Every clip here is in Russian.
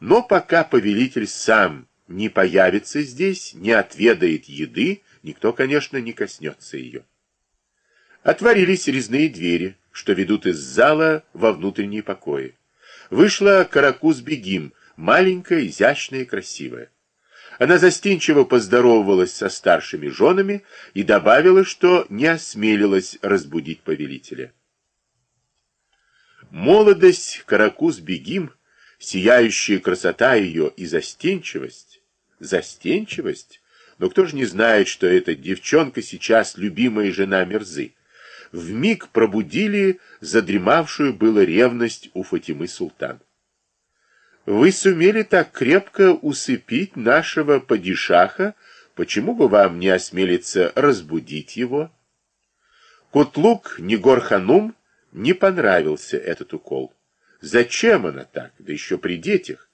Но пока повелитель сам не появится здесь, не отведает еды, никто, конечно, не коснется ее. Отворились резные двери, что ведут из зала во внутренние покои. Вышла Каракуз-Бегим, маленькая, изящная и красивая. Она застенчиво поздоровалась со старшими женами и добавила, что не осмелилась разбудить повелителя. Молодость Каракуз-Бегим, сияющая красота ее и застенчивость, застенчивость, но кто же не знает, что эта девчонка сейчас любимая жена Мерзы, в миг пробудили задремавшую было ревность у Фатимы Султан. Вы сумели так крепко усыпить нашего падишаха, почему бы вам не осмелиться разбудить его? Кутлук Негор-ханум не понравился этот укол. Зачем она так, да еще при детях?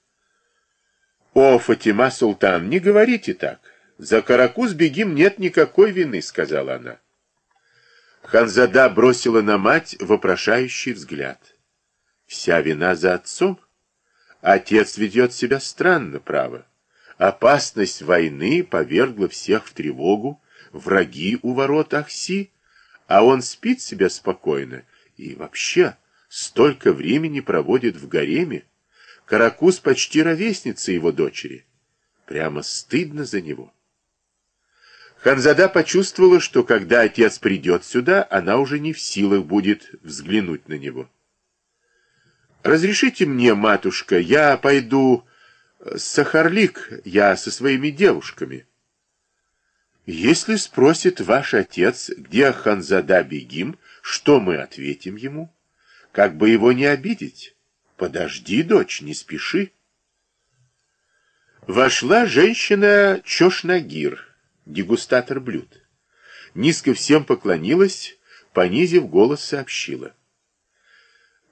О, Фатима Султан, не говорите так. За Каракуз бегим нет никакой вины, сказала она. Ханзада бросила на мать вопрошающий взгляд. Вся вина за отцом? Отец ведет себя странно, право. Опасность войны повергла всех в тревогу, враги у ворот Ахси, а он спит себя спокойно и вообще столько времени проводит в гареме. Каракуз почти ровесница его дочери. Прямо стыдно за него. Ханзада почувствовала, что когда отец придет сюда, она уже не в силах будет взглянуть на него. «Разрешите мне, матушка, я пойду с Сахарлик, я со своими девушками». «Если спросит ваш отец, где Ханзада Бегим, что мы ответим ему? Как бы его не обидеть? Подожди, дочь, не спеши». Вошла женщина Чошнагир, дегустатор блюд. Низко всем поклонилась, понизив голос, сообщила.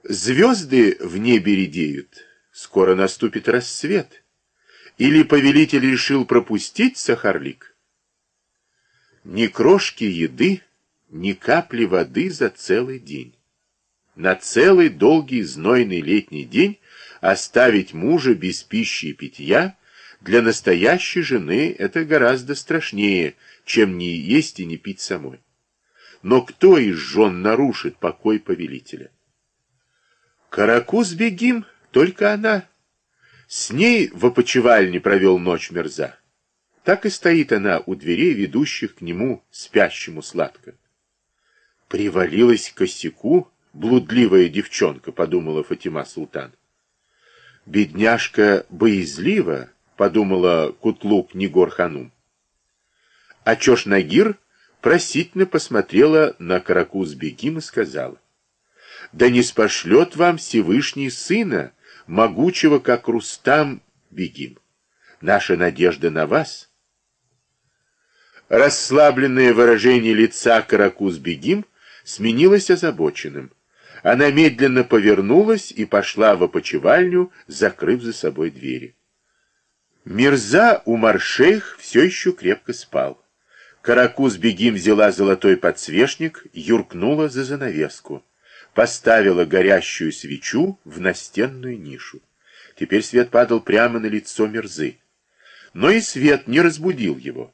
Звезды в небе редеют, скоро наступит рассвет. Или повелитель решил пропустить Сахарлик? Ни крошки еды, ни капли воды за целый день. На целый долгий знойный летний день оставить мужа без пищи и питья для настоящей жены это гораздо страшнее, чем не есть и не пить самой. Но кто из жен нарушит покой повелителя? Каракуз бегим, только она. С ней в опочивальне провел ночь мерза. Так и стоит она у дверей, ведущих к нему, спящему сладко. Привалилась к косяку блудливая девчонка, подумала Фатима Султан. Бедняжка боязлива, подумала Кутлук Нигор-ханум. А Чош-Нагир просительно посмотрела на Каракуз-бегим и сказала да не спошлет вам Всевышний Сына, могучего, как Рустам, бегим. Наша надежда на вас. Расслабленное выражение лица Каракуз-бегим сменилось озабоченным. Она медленно повернулась и пошла в опочивальню, закрыв за собой двери. Мирза Умар-шейх все еще крепко спал. Каракуз-бегим взяла золотой подсвечник, юркнула за занавеску поставила горящую свечу в настенную нишу. Теперь свет падал прямо на лицо Мерзы. Но и свет не разбудил его.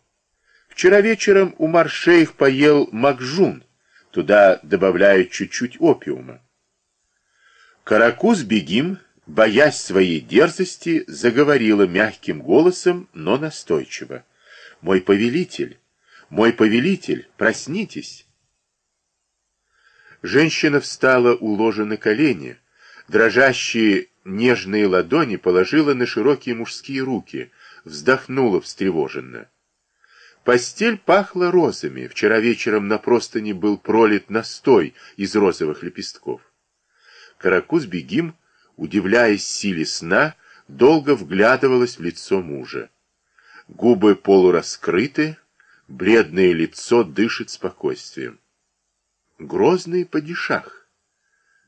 Вчера вечером Умар Шейх поел макжун, туда добавляют чуть-чуть опиума. Каракуз Бегим, боясь своей дерзости, заговорила мягким голосом, но настойчиво. «Мой повелитель, мой повелитель, проснитесь!» Женщина встала у ложа на колени, дрожащие нежные ладони положила на широкие мужские руки, вздохнула встревоженно. Постель пахла розами, вчера вечером на простыне был пролит настой из розовых лепестков. Каракуз-бегим, удивляясь силе сна, долго вглядывалась в лицо мужа. Губы полураскрыты, бледное лицо дышит спокойствием грозный падишах.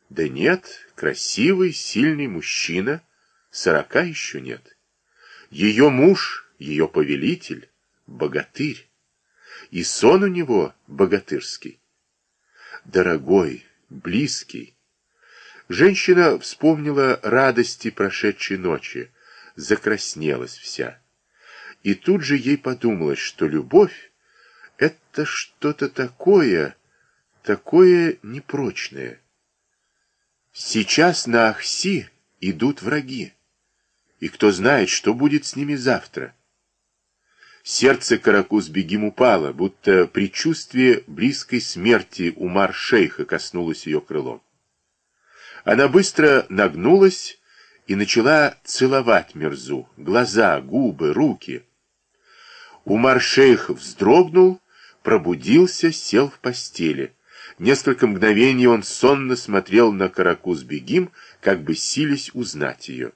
Да нет, красивый, сильный мужчина, сорока еще нет. Ее муж, ее повелитель, богатырь. И сон у него богатырский. Дорогой, близкий. Женщина вспомнила радости прошедшей ночи, закраснелась вся. И тут же ей подумалось, что любовь — это что-то такое, такое непрочное. Сейчас на Ахси идут враги, и кто знает, что будет с ними завтра. Сердце Каракуз-Бегим упало, будто предчувствие близкой смерти Умар-шейха коснулось ее крылом. Она быстро нагнулась и начала целовать Мерзу, глаза, губы, руки. Умар-шейх вздрогнул, пробудился, сел в постели. Несколько мгновений он сонно смотрел на Каракуз-Бегим, как бы сились узнать ее.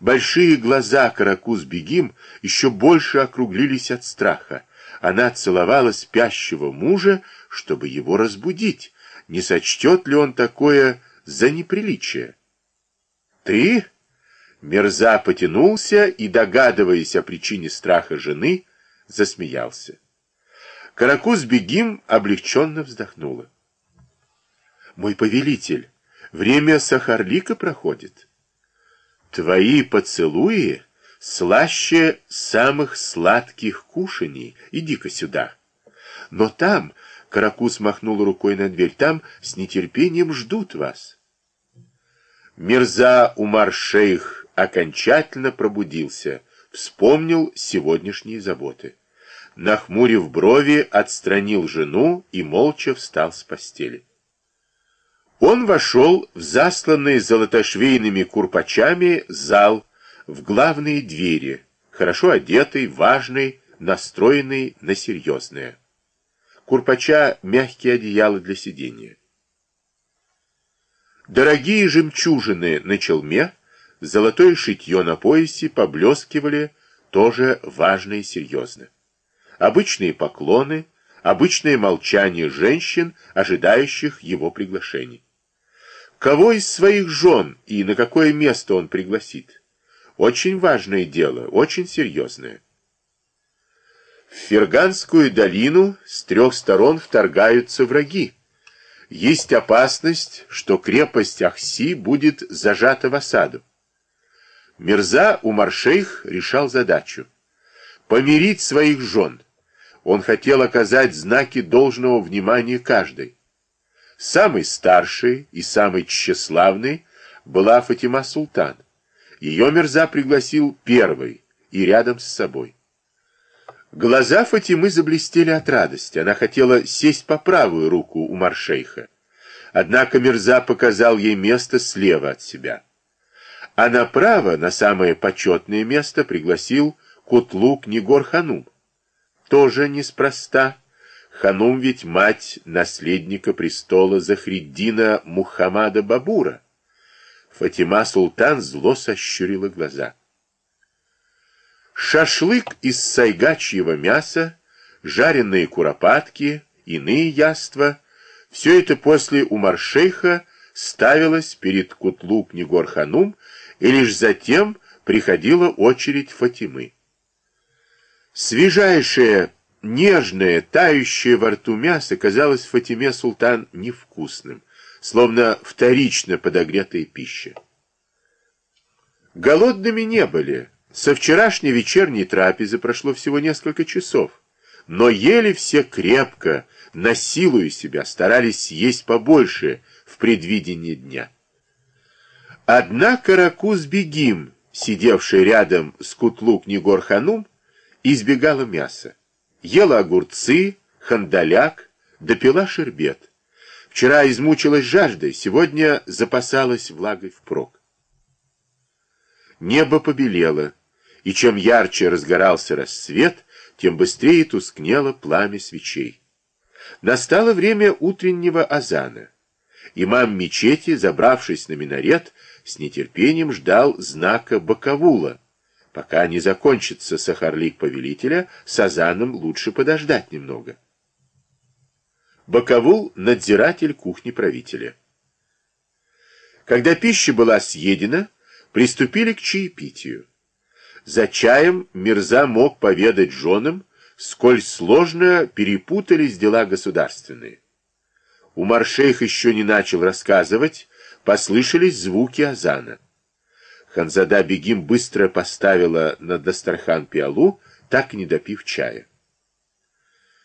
Большие глаза Каракуз-Бегим еще больше округлились от страха. Она целовала спящего мужа, чтобы его разбудить. Не сочтет ли он такое за неприличие? «Ты?» Мерза потянулся и, догадываясь о причине страха жены, засмеялся. Каракуз-Бегим облегченно вздохнула. «Мой повелитель, время Сахарлика проходит». Твои поцелуи слаще самых сладких кушаний. Иди-ка сюда. Но там, Каракус махнул рукой на дверь, там с нетерпением ждут вас. Мирза Умар-шейх окончательно пробудился, вспомнил сегодняшние заботы. Нахмурив брови, отстранил жену и молча встал с постели. Он вошел в засланный золотошвейными курпачами зал, в главные двери, хорошо одетый, важный, настроенный на серьезное. Курпача — мягкие одеяла для сидения. Дорогие жемчужины на челме, золотое шитье на поясе поблескивали тоже важно и серьезно. Обычные поклоны, обычное молчание женщин, ожидающих его приглашений. Кого из своих жен и на какое место он пригласит? Очень важное дело, очень серьезное. В Ферганскую долину с трех сторон вторгаются враги. Есть опасность, что крепость Ахси будет зажата в осаду. Мирза Умаршейх решал задачу. Помирить своих жен. Он хотел оказать знаки должного внимания каждой. Самый старший и самый тщеславный была Фатима Султан. Ее Мерза пригласил первый и рядом с собой. Глаза Фатимы заблестели от радости. Она хотела сесть по правую руку у маршейха. Однако Мерза показал ей место слева от себя. А направо, на самое почетное место, пригласил Кутлук Негор-Ханум. Тоже неспроста. Ханум ведь мать наследника престола Захриддина Мухаммада Бабура. Фатима Султан зло сощурила глаза. Шашлык из сайгачьего мяса, жареные куропатки, иные яства — все это после Умаршейха ставилось перед Кутлук Негор-Ханум, и лишь затем приходила очередь Фатимы. Свежайшая Нежное, тающее во рту мясо казалось Фатиме Султан невкусным, словно вторично подогретая пища. Голодными не были. Со вчерашней вечерней трапезы прошло всего несколько часов, но ели все крепко, насилуя себя, старались съесть побольше в предвидении дня. Однако Ракуз-Бегим, сидевший рядом с Кутлук-Негор-Ханум, избегала мяса ела огурцы, хандаляк, допила шербет. Вчера измучилась жаждой, сегодня запасалась влагой впрок. Небо побелело, и чем ярче разгорался рассвет, тем быстрее тускнело пламя свечей. Настало время утреннего азана. Имам мечети, забравшись на минарет, с нетерпением ждал знака Бакавула — Пока не закончится сахарлик повелителя, с Азаном лучше подождать немного. Баковул — надзиратель кухни правителя. Когда пища была съедена, приступили к чаепитию. За чаем Мирза мог поведать женам, сколь сложно перепутались дела государственные. Умар-шейх еще не начал рассказывать, послышались звуки азана. Ханзада Бегим быстро поставила на Дастархан пиалу, так не допив чая.